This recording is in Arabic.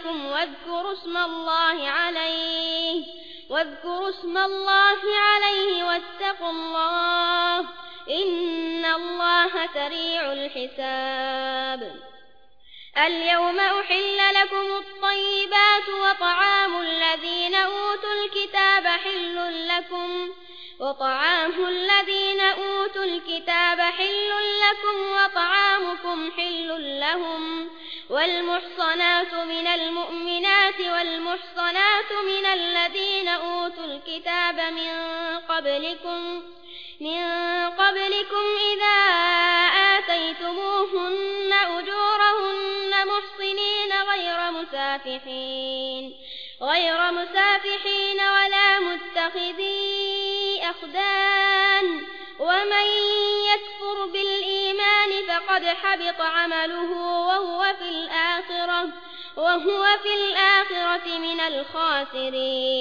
عليكم واذكروا اسم الله عليه واذكروا اسم الله عليه واتقوا الله إن الله سريع الحساب. اليوم أحل لكم الطيبات وطعام الذين أوتوا الكتاب حل لكم وطعام الذين أوتوا الكتاب حل لكم وطعامكم حل لهم. والمحصنات من المؤمنات والمحصنات من الذين أوتوا الكتاب من قبلكم من قبلكم إذا آتيتموهن أجورهن محصنين غير مسافحين غير مسافحين ولا متخذي أخدان ومن فقد حبط عمله وهو في الآخرة وهو في الآخرة من الخاسرين.